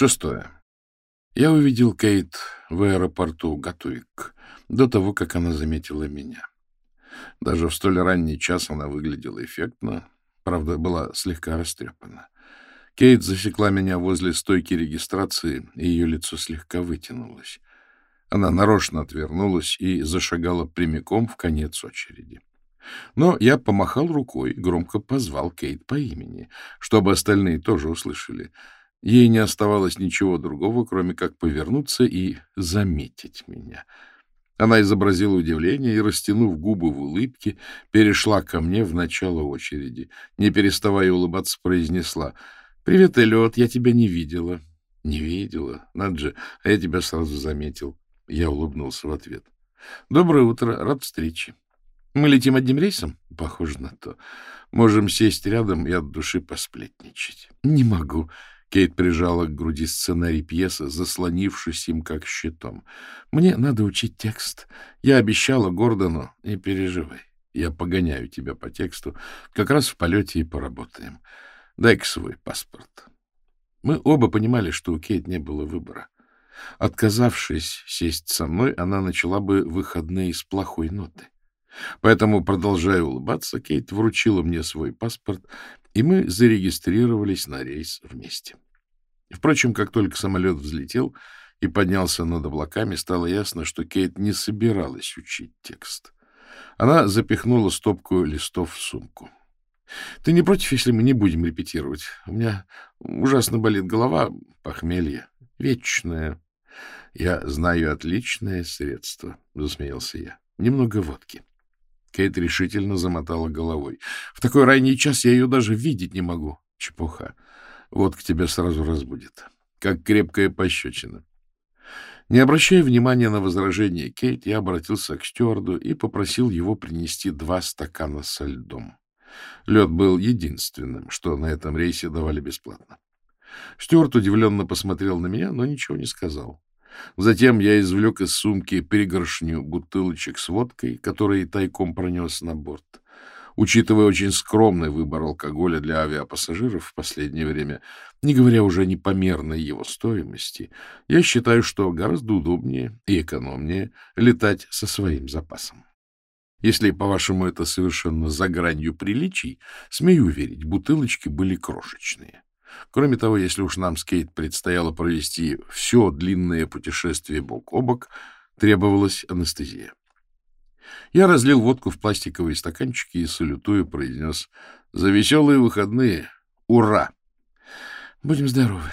Шестое. Я увидел Кейт в аэропорту Гатуик до того, как она заметила меня. Даже в столь ранний час она выглядела эффектно, правда, была слегка растрепана. Кейт засекла меня возле стойки регистрации, и ее лицо слегка вытянулось. Она нарочно отвернулась и зашагала прямиком в конец очереди. Но я помахал рукой, громко позвал Кейт по имени, чтобы остальные тоже услышали. Ей не оставалось ничего другого, кроме как повернуться и заметить меня. Она изобразила удивление и, растянув губы в улыбке, перешла ко мне в начало очереди. Не переставая улыбаться, произнесла «Привет, Эллиот, я тебя не видела». «Не видела? Надо же, а я тебя сразу заметил». Я улыбнулся в ответ. «Доброе утро, рад встрече». «Мы летим одним рейсом?» «Похоже на то. Можем сесть рядом и от души посплетничать». «Не могу». Кейт прижала к груди сценарий пьесы, заслонившись им как щитом. «Мне надо учить текст. Я обещала Гордону. Не переживай. Я погоняю тебя по тексту. Как раз в полете и поработаем. Дай-ка свой паспорт». Мы оба понимали, что у Кейт не было выбора. Отказавшись сесть со мной, она начала бы выходные с плохой ноты. Поэтому, продолжая улыбаться, Кейт вручила мне свой паспорт, и мы зарегистрировались на рейс вместе. Впрочем, как только самолет взлетел и поднялся над облаками, стало ясно, что Кейт не собиралась учить текст. Она запихнула стопку листов в сумку. — Ты не против, если мы не будем репетировать? У меня ужасно болит голова, похмелье, вечное. — Я знаю отличное средство, — засмеялся я. — Немного водки. Кейт решительно замотала головой. — В такой ранний час я ее даже видеть не могу. — Чепуха. Водка тебя сразу разбудит. Как крепкая пощечина. Не обращая внимания на возражение Кейт, я обратился к стюарду и попросил его принести два стакана со льдом. Лед был единственным, что на этом рейсе давали бесплатно. Стюарт удивленно посмотрел на меня, но ничего не сказал. Затем я извлек из сумки пригоршню бутылочек с водкой, которые тайком пронес на борт. Учитывая очень скромный выбор алкоголя для авиапассажиров в последнее время, не говоря уже о непомерной его стоимости, я считаю, что гораздо удобнее и экономнее летать со своим запасом. Если, по-вашему, это совершенно за гранью приличий, смею уверить, бутылочки были крошечные. Кроме того, если уж нам с Кейт предстояло провести все длинное путешествие бок о бок, требовалась анестезия. Я разлил водку в пластиковые стаканчики и, салютуя, произнес «За веселые выходные! Ура!» «Будем здоровы!»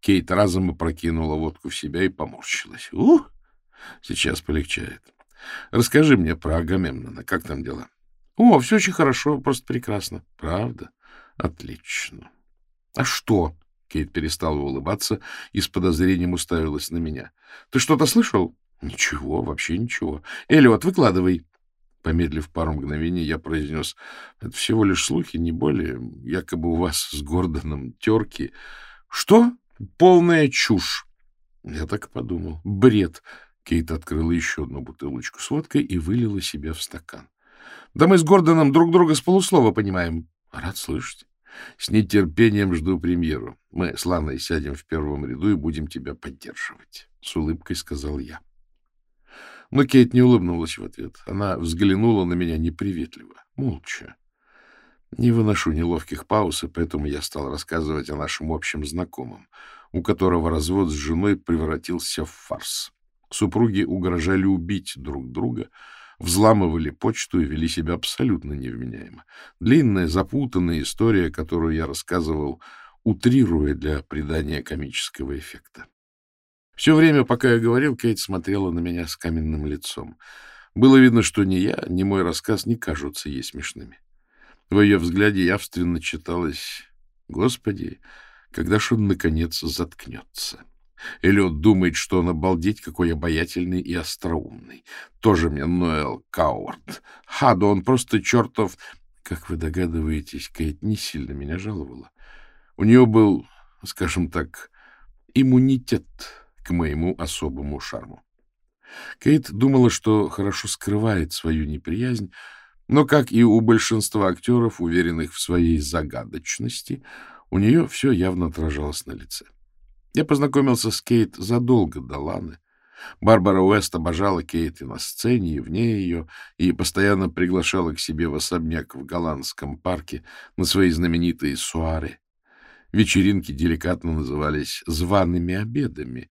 Кейт разом опрокинула водку в себя и поморщилась. «Ух! Сейчас полегчает. Расскажи мне про Агамемнона. Как там дела?» «О, все очень хорошо, просто прекрасно». «Правда? Отлично». — А что? — Кейт перестала улыбаться и с подозрением уставилась на меня. — Ты что-то слышал? — Ничего, вообще ничего. — Эллиот, выкладывай. Помедлив пару мгновений, я произнес. — Это всего лишь слухи, не более. Якобы у вас с Гордоном терки. — Что? Полная чушь. Я так и подумал. Бред. Кейт открыла еще одну бутылочку с водкой и вылила себе в стакан. — Да мы с Гордоном друг друга с полуслова понимаем. — Рад слышать. С нетерпением жду премьеру. Мы с Ланой сядем в первом ряду и будем тебя поддерживать, — с улыбкой сказал я. Но Кейт не улыбнулась в ответ. Она взглянула на меня неприветливо, молча. Не выношу неловких пауз, и поэтому я стал рассказывать о нашем общем знакомом, у которого развод с женой превратился в фарс. Супруги угрожали убить друг друга — взламывали почту и вели себя абсолютно невменяемо. Длинная, запутанная история, которую я рассказывал, утрируя для придания комического эффекта. Все время, пока я говорил, Кейт смотрела на меня с каменным лицом. Было видно, что ни я, ни мой рассказ не кажутся ей смешными. В ее взгляде явственно читалось «Господи, когда ж он, наконец, заткнется?» Эллиот думает, что он обалдеть какой обаятельный и остроумный. Тоже мне Ноэл Кауарт. Да он просто чертов... Как вы догадываетесь, Кейт не сильно меня жаловала. У нее был, скажем так, иммунитет к моему особому шарму. Кейт думала, что хорошо скрывает свою неприязнь, но, как и у большинства актеров, уверенных в своей загадочности, у нее все явно отражалось на лице. Я познакомился с Кейт задолго до Ланы. Барбара Уэст обожала Кейт и на сцене, и вне ее, и постоянно приглашала к себе в особняк в голландском парке на свои знаменитые суары. Вечеринки деликатно назывались «зваными обедами».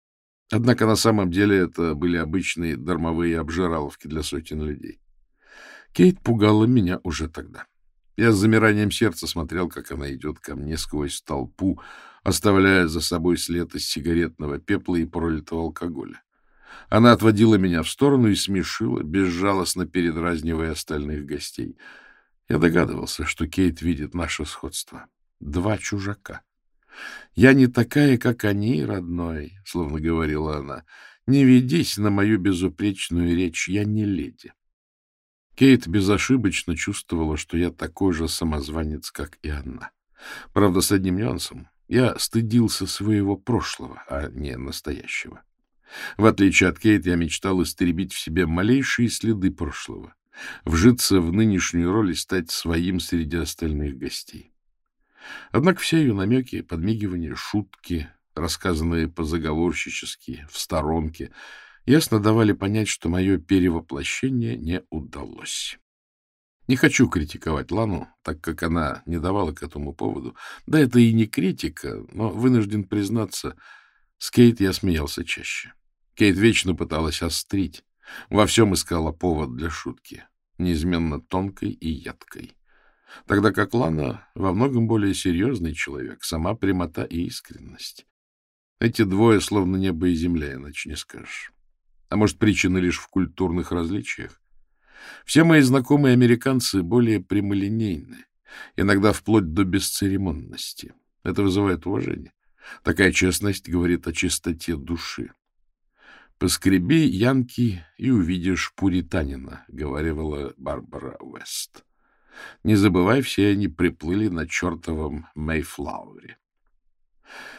Однако на самом деле это были обычные дармовые обжираловки для сотен людей. Кейт пугала меня уже тогда. Я с замиранием сердца смотрел, как она идет ко мне сквозь толпу, оставляя за собой след из сигаретного пепла и пролитого алкоголя. Она отводила меня в сторону и смешила, безжалостно передразнивая остальных гостей. Я догадывался, что Кейт видит наше сходство. Два чужака. «Я не такая, как они, родной», — словно говорила она. «Не ведись на мою безупречную речь, я не леди». Кейт безошибочно чувствовала, что я такой же самозванец, как и она. Правда, с одним нюансом. Я стыдился своего прошлого, а не настоящего. В отличие от Кейт, я мечтал истребить в себе малейшие следы прошлого, вжиться в нынешнюю роль и стать своим среди остальных гостей. Однако все ее намеки, подмигивания, шутки, рассказанные по-заговорщически, в сторонке, ясно давали понять, что мое перевоплощение не удалось. Не хочу критиковать Лану, так как она не давала к этому поводу. Да, это и не критика, но вынужден признаться, с Кейт я смеялся чаще. Кейт вечно пыталась острить, во всем искала повод для шутки, неизменно тонкой и ядкой. Тогда как Лана во многом более серьезный человек, сама прямота и искренность. Эти двое словно небо и земля, иначе не скажешь. А может, причина лишь в культурных различиях? Все мои знакомые американцы более прямолинейны, иногда вплоть до бесцеремонности. Это вызывает уважение. Такая честность говорит о чистоте души. «Поскреби янки и увидишь пуританина», — говорила Барбара Уэст. Не забывай, все они приплыли на чертовом Мейфлауре.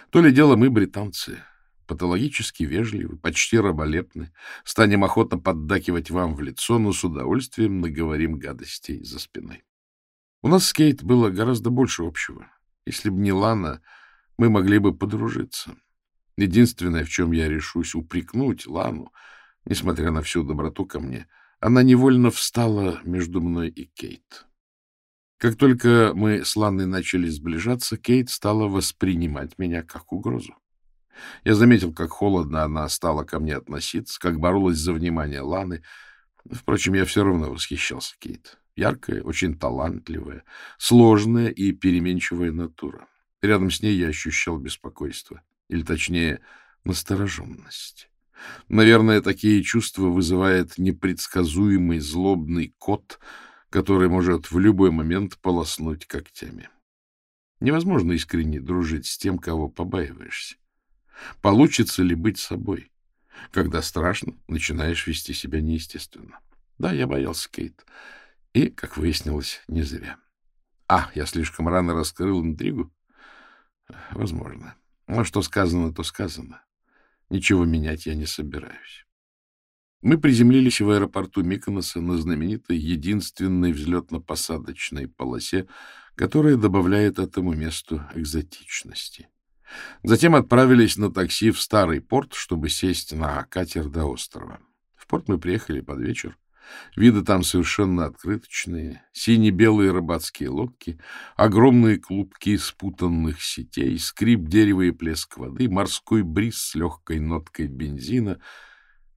То ли дело мы, британцы, патологически вежливы, почти раболепны, станем охотно поддакивать вам в лицо, но с удовольствием наговорим гадостей за спиной. У нас с Кейт было гораздо больше общего. Если бы не Лана, мы могли бы подружиться. Единственное, в чем я решусь упрекнуть Лану, несмотря на всю доброту ко мне, она невольно встала между мной и Кейт. Как только мы с Ланной начали сближаться, Кейт стала воспринимать меня как угрозу. Я заметил, как холодно она стала ко мне относиться, как боролась за внимание Ланы. Впрочем, я все равно восхищался Кейт. Яркая, очень талантливая, сложная и переменчивая натура. Рядом с ней я ощущал беспокойство, или точнее, настороженность. Наверное, такие чувства вызывает непредсказуемый злобный кот — который может в любой момент полоснуть когтями. Невозможно искренне дружить с тем, кого побаиваешься. Получится ли быть собой? Когда страшно, начинаешь вести себя неестественно. Да, я боялся Кейт. И, как выяснилось, не зря. А, я слишком рано раскрыл интригу? Возможно. Но что сказано, то сказано. Ничего менять я не собираюсь. Мы приземлились в аэропорту Миконоса на знаменитой единственной взлетно-посадочной полосе, которая добавляет этому месту экзотичности. Затем отправились на такси в старый порт, чтобы сесть на катер до острова. В порт мы приехали под вечер. Виды там совершенно открыточные. Сине-белые рыбацкие лодки, огромные клубки спутанных сетей, скрип дерева и плеск воды, морской бриз с легкой ноткой бензина —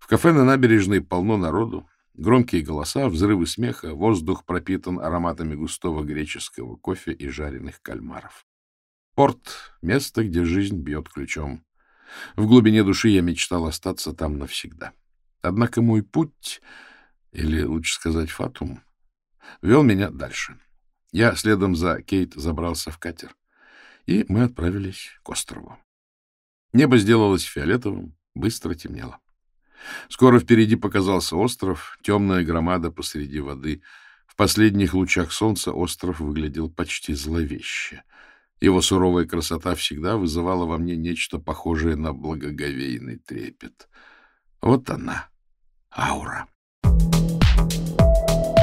в кафе на набережной полно народу, громкие голоса, взрывы смеха, воздух пропитан ароматами густого греческого кофе и жареных кальмаров. Порт — место, где жизнь бьет ключом. В глубине души я мечтал остаться там навсегда. Однако мой путь, или лучше сказать фатум, вел меня дальше. Я следом за Кейт забрался в катер, и мы отправились к острову. Небо сделалось фиолетовым, быстро темнело. Скоро впереди показался остров, темная громада посреди воды. В последних лучах солнца остров выглядел почти зловеще. Его суровая красота всегда вызывала во мне нечто похожее на благоговейный трепет. Вот она, аура. Thank you.